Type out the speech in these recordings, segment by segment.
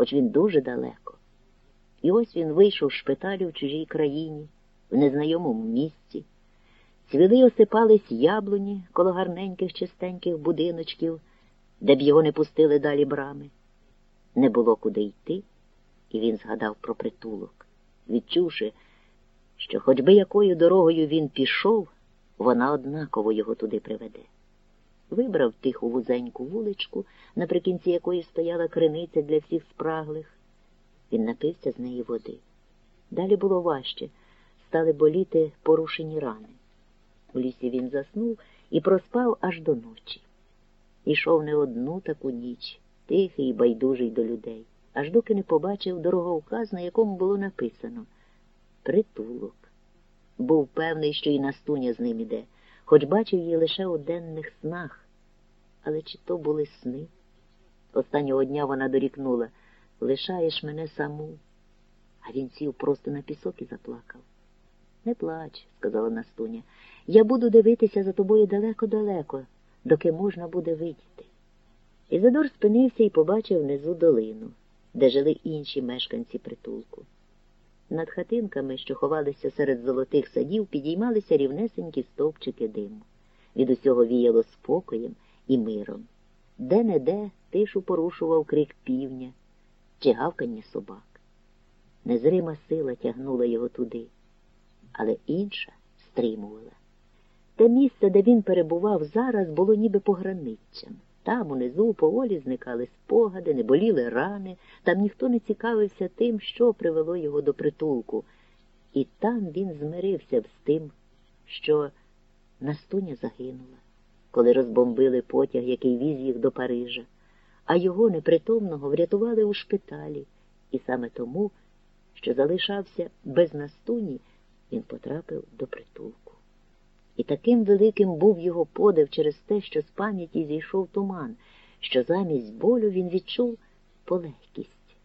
хоч він дуже далеко. І ось він вийшов з шпиталю в чужій країні, в незнайомому місці. Цвіли осипались яблуні коло гарненьких чистеньких будиночків, де б його не пустили далі брами. Не було куди йти, і він згадав про притулок, відчувши, що хоч би якою дорогою він пішов, вона однаково його туди приведе. Вибрав тиху вузеньку вуличку, наприкінці якої стояла криниця для всіх спраглих. Він напився з неї води. Далі було важче, стали боліти порушені рани. У лісі він заснув і проспав аж до ночі. Ішов не одну таку ніч, тихий і байдужий до людей, аж доки не побачив дороговказ, на якому було написано Притулок. Був певний, що і Настуня з ним іде, хоч бачив її лише у денних снах. Але чи то були сни? Останнього дня вона дорікнула лишаєш мене саму. А він сів просто на пісок і заплакав. Не плач, сказала Настуня. Я буду дивитися за тобою далеко-далеко, доки можна буде видіти. Ізадор спинився і побачив внизу долину, де жили інші мешканці притулку. Над хатинками, що ховалися серед золотих садів, підіймалися рівнесенькі стовпчики диму. Від усього віяло спокоєм і миром. Де не де тишу порушував крик півня чи гавкання собак. Незрима сила тягнула його туди, але інша стримувала. Те місце, де він перебував зараз, було ніби пограниччям. Там унизу поволі зникали спогади, не боліли рани, там ніхто не цікавився тим, що привело його до притулку. І там він змирився з тим, що Настуня загинула, коли розбомбили потяг, який віз їх до Парижа, а його непритомного врятували у шпиталі, і саме тому, що залишався без Настуні, він потрапив до притулку. І таким великим був його подив через те, що з пам'яті зійшов туман, що замість болю він відчув полегкість.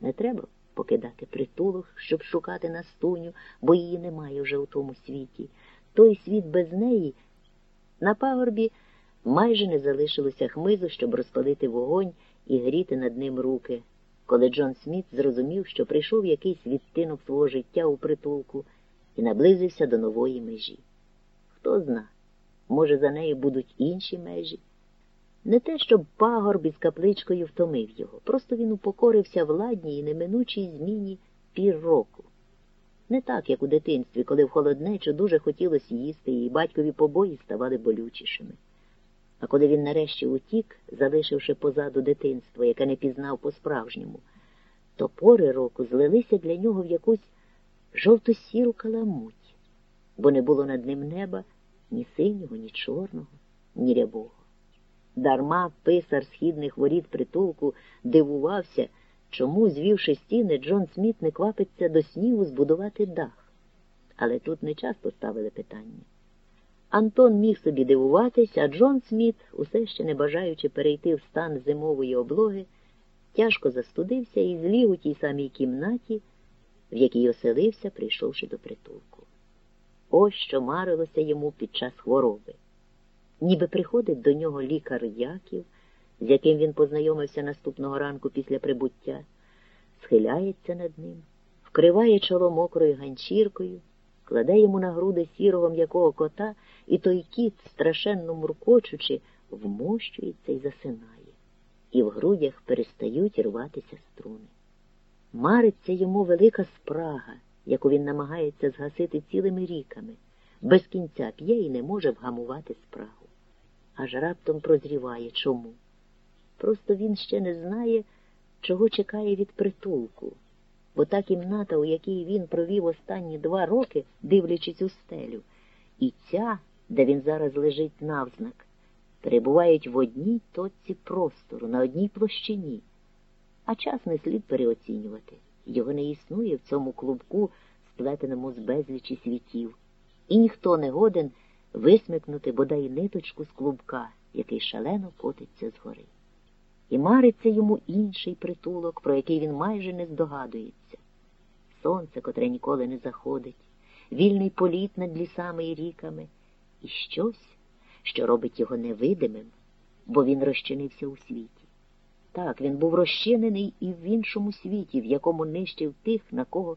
Не треба покидати притулок, щоб шукати Настуню, бо її немає вже у тому світі. Той світ без неї на пагорбі майже не залишилося хмизу, щоб розпалити вогонь і гріти над ним руки, коли Джон Сміт зрозумів, що прийшов якийсь відтинок свого життя у притулку і наблизився до нової межі. Хто зна, може, за нею будуть інші межі. Не те, щоб пагорб із капличкою втомив його, просто він упокорився владній і неминучій зміні пір року. Не так, як у дитинстві, коли в холоднечу дуже хотілося їсти, і батькові побої ставали болючішими. А коли він нарешті утік, залишивши позаду дитинство, яке не пізнав по-справжньому, то пори року злилися для нього в якусь жовто-сіру каламуть, бо не було над ним неба ні синього, ні чорного, ні рябого. Дарма писар східних воріт притулку дивувався, чому, звівши стіни, Джон Сміт не квапиться до снігу збудувати дах. Але тут не часто ставили питання. Антон міг собі дивуватись, а Джон Сміт, усе ще не бажаючи перейти в стан зимової облоги, тяжко застудився і зліг у тій самій кімнаті, в якій оселився, прийшовши до притулку. Ось що марилося йому під час хвороби. Ніби приходить до нього лікар Яків, з яким він познайомився наступного ранку після прибуття, схиляється над ним, вкриває чоло мокрою ганчіркою, кладе йому на груди сірого м'якого кота, і той кіт, страшенно муркочучи, вмощується і засинає, і в грудях перестають рватися струни. Мариться йому велика спрага, яку він намагається згасити цілими ріками, без кінця п'є і не може вгамувати спрагу. Аж раптом прозріває чому. Просто він ще не знає, чого чекає від притулку, бо та кімната, у якій він провів останні два роки, дивлячись у стелю, і ця, де він зараз лежить навзнак, перебувають в одній точці простору, на одній площині. А час не слід переоцінювати. Його не існує в цьому клубку, сплетеному з безлічі світів, і ніхто не годен висмикнути бодай ниточку з клубка, який шалено котиться згори. І мариться йому інший притулок, про який він майже не здогадується. Сонце, котре ніколи не заходить, вільний політ над лісами і ріками, і щось, що робить його невидимим, бо він розчинився у світі. Так, він був розчинений і в іншому світі, в якому нищив тих, на кого